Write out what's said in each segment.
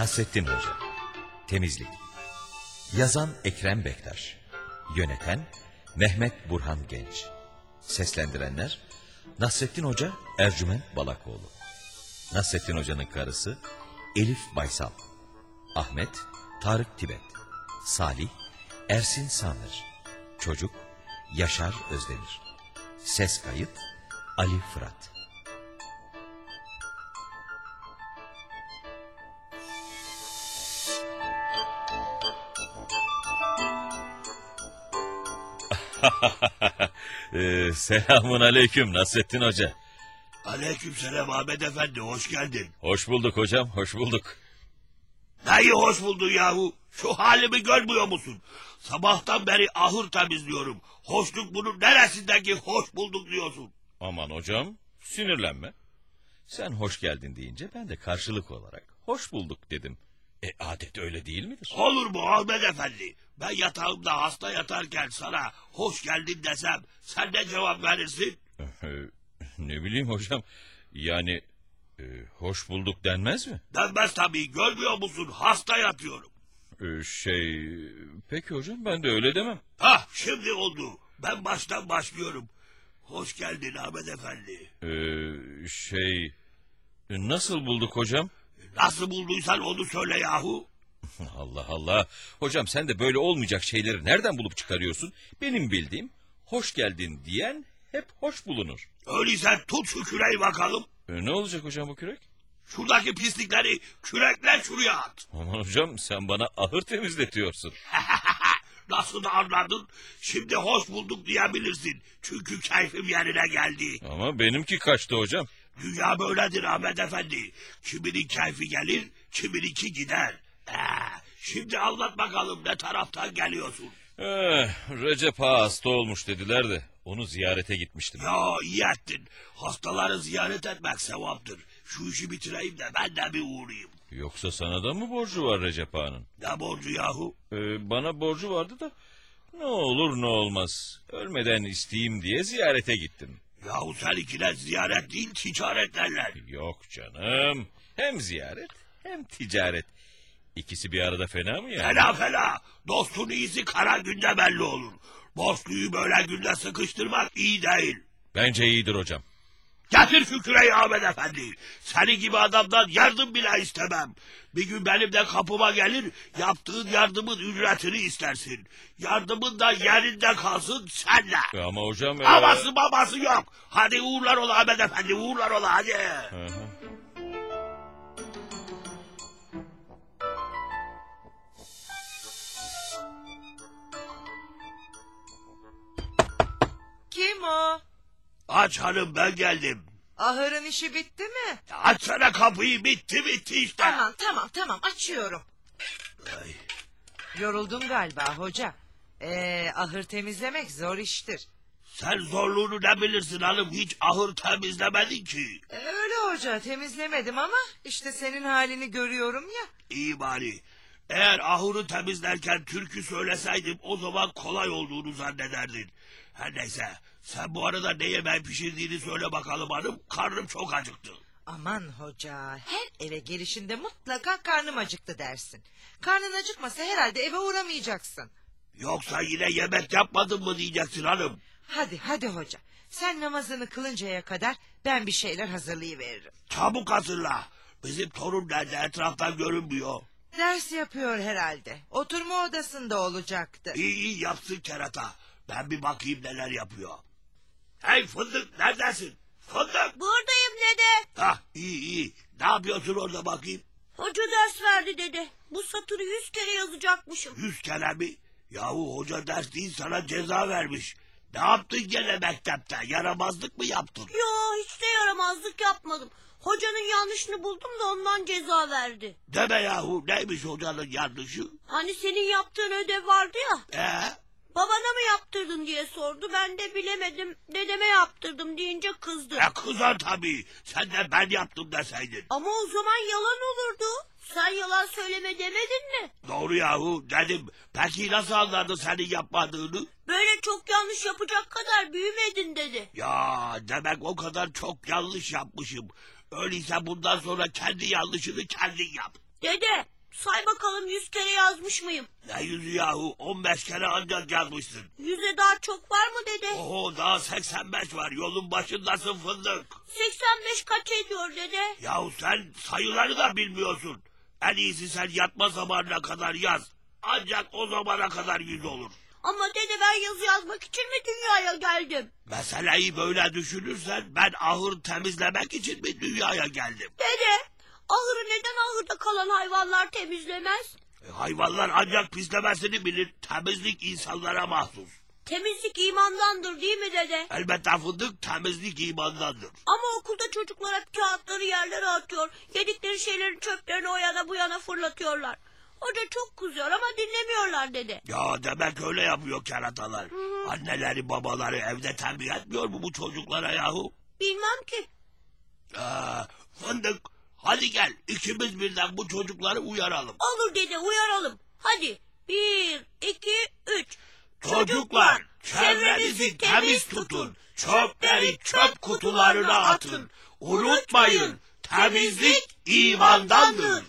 Nasrettin Hoca. Temizlik. Yazan Ekrem Bektaş. Yöneten Mehmet Burhan Genç. Seslendirenler Nasrettin Hoca Ercüment Balakoğlu. Nasrettin Hoca'nın karısı Elif Baysal. Ahmet Tarık Tibet. Salih Ersin Sanır. Çocuk Yaşar Özdemir. Ses kayıt Ali Fırat ee, selamun aleyküm Nasrettin Hoca. Aleykümselam Ahmet Efendi hoş geldin. Hoş bulduk hocam, hoş bulduk. Neyi hoş buldun yahu? Şu halimi görmüyor musun? Sabahtan beri ahır temizliyorum. Hoşluk bunun neresindeki hoş bulduk diyorsun. Aman hocam, sinirlenme. Sen hoş geldin deyince ben de karşılık olarak hoş bulduk dedim. E adet öyle değil midir? Olur mu Ahmet Efendi? Ben yatağımda hasta yatarken sana hoş geldin desem sen ne cevap verirsin? Ne bileyim hocam, yani e, hoş bulduk denmez mi? Denmez tabii görmüyor musun hasta yatıyorum. Ee, şey, peki hocam ben de öyle demem. Hah şimdi oldu. Ben baştan başlıyorum. Hoş geldin Ahmet Efendi. Ee, şey, e, nasıl bulduk hocam? Nasıl bulduysan onu söyle yahu. Allah Allah. Hocam sen de böyle olmayacak şeyleri nereden bulup çıkarıyorsun? Benim bildiğim hoş geldin diyen hep hoş bulunur. Öyleyse tut şu küreği bakalım. E, ne olacak hocam bu kürek? Şuradaki pislikleri kürekle şuraya at. Aman hocam sen bana ahır temizletiyorsun. Nasıl da anladın? Şimdi hoş bulduk diyebilirsin. Çünkü keyfim yerine geldi. Ama benimki kaçtı hocam. Dünya böyledir Ahmet Efendi. Kiminin keyfi gelir, kimininki gider. Şimdi anlat bakalım ne taraftan geliyorsun? Eh, Recep Ağa hasta olmuş dediler de onu ziyarete gitmiştim. Ya iyi ettin. Hastaları ziyaret etmek sevaptır. Şu işi bitireyim de ben de bir uğrayayım. Yoksa sana da mı borcu var Recep Ağa'nın? Ne borcu yahu? Ee, bana borcu vardı da ne olur ne olmaz. Ölmeden isteyeyim diye ziyarete gittim. Yahu seninkiler ziyaret değil ticaret derler. Yok canım. Hem ziyaret hem ticaret. İkisi bir arada fena mı yani? Fena fena. Dostun iyisi kara günde belli olur. Borçluyu böyle günde sıkıştırmak iyi değil. Bence iyidir hocam. Getir küreği Ahmet Efendi. Seni gibi adamdan yardım bile istemem. Bir gün benim de kapıma gelir, yaptığın yardımın ücretini istersin. Yardımın da yerinde kalsın senle. E Ama hocam... e, Aması babası yok. Hadi uğurlar ola Ahmet Efendi, uğurlar ola hadi. Hı hı. Kim o? Aç hanım ben geldim. Ahırın işi bitti mi? Açsana kapıyı bitti bitti işte. Tamam tamam tamam açıyorum. Ay, Yoruldum galiba hoca. Ee, ahır temizlemek zor iştir. sen zorluğunu ne bilirsin hanım hiç ahır temizlemedin ki. Ee, öyle hoca temizlemedim ama işte senin halini görüyorum ya. İyi bari. Eğer ahırı temizlerken türkü söyleseydim o zaman kolay olduğunu zannederdin. Her neyse sen bu arada ne yemeği pişirdiğini söyle bakalım hanım. Karnım çok acıktı. Aman hoca her eve gelişinde mutlaka karnım acıktı dersin. Karnın acıkmasa herhalde eve uğramayacaksın. Yoksa yine yemek yapmadın mı diyeceksin hanım. Hadi hadi hoca sen namazını kılıncaya kadar ben bir şeyler hazırlayıveririm. Çabuk hazırla. Bizim torun nerede etraftan görünmüyor. Ders yapıyor herhalde. Oturma odasında olacaktı. İyi iyi yapsın kerata. Ben bir bakayım neler yapıyor. Hey fındık neredesin? Fındık. Buradayım dede. Hah iyi iyi. Ne yapıyorsun orada bakayım? Hoca ders verdi dede. Bu satırı yüz kere yazacakmışım. Yüz kere mi? Yahu hoca ders değil sana ceza vermiş. Ne yaptın gene mektepte? Yaramazlık mı yaptın? Yo hiç de yaramazlık yapmadım. Hocanın yanlışını buldum da ondan ceza verdi. Deme yahu neymiş hocanın yanlışı? Hani senin yaptığın ödev vardı ya. Ee, Babana mı yaptırdın diye sordu. Ben de bilemedim. Dedeme yaptırdım deyince kızdı. e kızar tabii. Sen de ben yaptım deseydin. Ama o zaman yalan olurdu. Sen yalan söyleme demedin mi? Doğru yahu dedim. Peki nasıl anladın senin yapmadığını? Böyle çok yanlış yapacak kadar büyümedin dedi. Ya demek o kadar çok yanlış yapmışım. Öyleyse bundan sonra kendi yanlışını kendin yap. Dede say bakalım yüz kere yazmış mıyım? Ne yüzü yahu 15 kere ancak yazmışsın. Yüze daha çok var mı dede? Oho daha 85 var yolun başındasın fındık. 85 kaç ediyor dede? Yahu sen sayıları da bilmiyorsun. En iyisi sen yatma zamanına kadar yaz. Ancak o zamana kadar yüz olur. Ama dede ben yazı yazmak için mi dünyaya geldim? Meseleyi böyle düşünürsen ben ahır temizlemek için mi dünyaya geldim? Dede ahırı neden ahırda kalan hayvanlar temizlemez? E, hayvanlar ancak pislemesini bilir. Temizlik insanlara mahsus. Temizlik imandandır değil mi dede? Elbette fındık temizlik imandandır. Ama okulda çocuklar hep kağıtları yerlere atıyor. Yedikleri şeylerin çöplerini o yana bu yana fırlatıyorlar. Hoca çok kızıyor ama dinlemiyorlar dede. Ya demek öyle yapıyor keratalar. Anneleri babaları evde terbiye etmiyor mu bu çocuklara yahu? Bilmem ki. Aa, fındık hadi gel ikimiz birden bu çocukları uyaralım. Olur dede uyaralım. Hadi bir, iki, üç. Çocuklar çevrenizi temiz tutun. Çöpleri çöp kutularına atın. Unutmayın temizlik imandandır.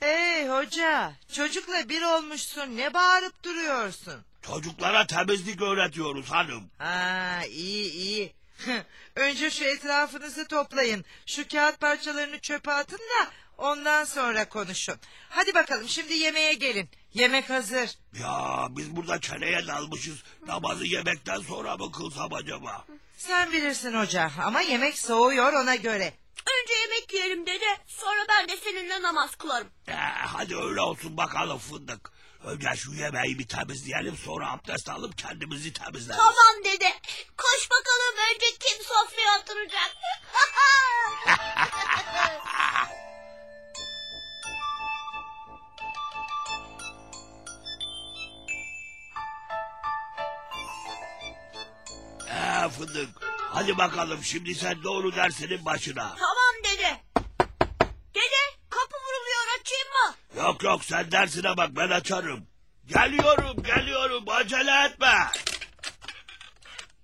Hey hoca çocukla bir olmuşsun ne bağırıp duruyorsun? Çocuklara temizlik öğretiyoruz hanım. Ha iyi iyi. Önce şu etrafınızı toplayın. Şu kağıt parçalarını çöpe atın da ondan sonra konuşun. Hadi bakalım şimdi yemeğe gelin. Yemek hazır. Ya biz burada çeneye dalmışız. Namazı yemekten sonra mı kılsam acaba? Sen bilirsin hoca ama yemek soğuyor ona göre. Önce yemek yiyelim dede. Sonra ben de seninle namaz kılarım. Ee, hadi öyle olsun bakalım fındık. Önce şu yemeği bir temizleyelim sonra abdest alıp kendimizi temizleriz. Tamam dede. Koş bakalım önce kim sofraya oturacak. Ee, fındık hadi bakalım şimdi sen doğru dersinin başına. tamam dede. Dede kapı vuruluyor açayım mı? Yok yok sen dersine bak ben açarım. Geliyorum geliyorum acele etme.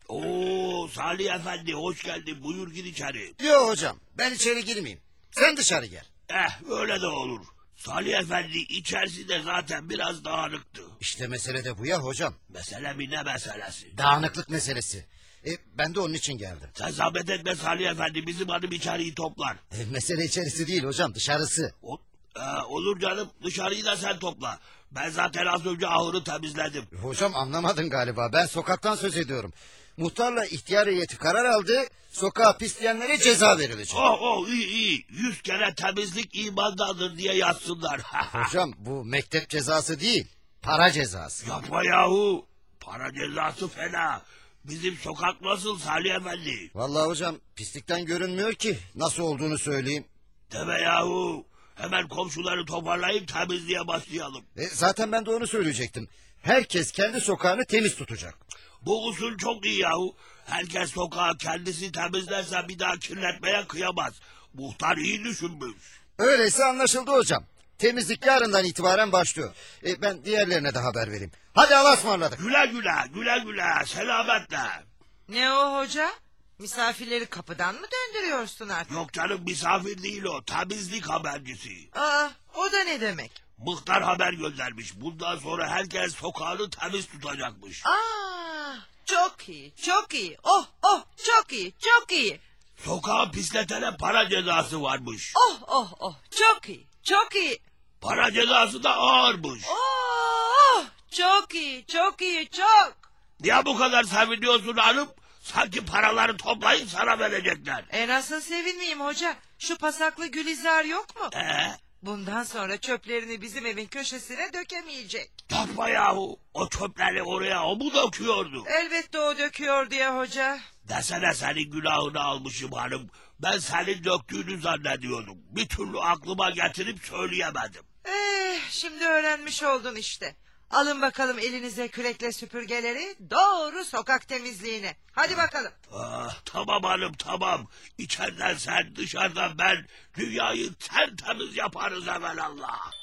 Oo Salih Efendi hoş geldin buyur gir içeri. Yok hocam ben içeri girmeyeyim. Sen dışarı gel. Eh öyle de olur. Salih Efendi içerisi de zaten biraz dağınıktı. İşte mesele de bu ya hocam. Mesele mi ne meselesi? Dağınıklık meselesi. E, ben de onun için geldim. Sen zahmet etme Salih Efendi bizim hanım içeriği toplar. E, mesele içerisi değil hocam dışarısı. O, e, olur canım dışarıyı da sen topla. Ben zaten az önce ahırı temizledim. Hocam anlamadın galiba ben sokaktan söz ediyorum. Muhtarla ihtiyar heyeti karar aldı. Sokağa pisleyenlere ceza verilecek. Oh oh iyi iyi. Yüz kere temizlik imandandır diye yazsınlar. Hocam bu mektep cezası değil. Para cezası. Yapma yahu. Para cezası fena. Bizim sokak nasıl Salih Efendi? Vallahi hocam pislikten görünmüyor ki. Nasıl olduğunu söyleyeyim. Deme yahu. Hemen komşuları toparlayıp temizliğe başlayalım. E, zaten ben de onu söyleyecektim. Herkes kendi sokağını temiz tutacak. Bu usul çok iyi yahu. Herkes sokağı kendisi temizlerse bir daha kirletmeye kıyamaz. Muhtar iyi düşünmüş. Öyleyse anlaşıldı hocam. Temizlik yarından itibaren başlıyor. E, ben diğerlerine de haber vereyim. Hadi Allah'a ısmarladık. Güle güle, güle güle, selametle. Ne o hoca? Misafirleri kapıdan mı döndürüyorsun artık? Yok canım misafir değil o, temizlik habercisi. Aa, o da ne demek? Muhtar haber göndermiş. Bundan sonra herkes sokağını temiz tutacakmış. Aa, çok iyi, çok iyi. Oh, oh, çok iyi, çok iyi. Sokağı pisletene para cezası varmış. Oh, oh, oh, çok iyi, çok iyi. Para cezası da ağırmış. Oh, çok iyi, çok iyi, çok. Niye bu kadar seviniyorsun hanım? Sanki paraları toplayıp sana verecekler. E nasıl sevinmeyeyim hoca? Şu pasaklı Gülizar yok mu? Ee, Bundan sonra çöplerini bizim evin köşesine dökemeyecek. yapma yahu. O çöpleri oraya o mu döküyordu? Elbette o döküyor diye hoca. Desene senin günahını almışım hanım. Ben senin döktüğünü zannediyordum. Bir türlü aklıma getirip söyleyemedim. Eh, şimdi öğrenmiş oldun işte. Alın bakalım elinize kürekle süpürgeleri doğru sokak temizliğine. Hadi bakalım. Ah, tamam hanım tamam. İçeriden sen dışarıdan ben dünyayı tertemiz yaparız evvelallah.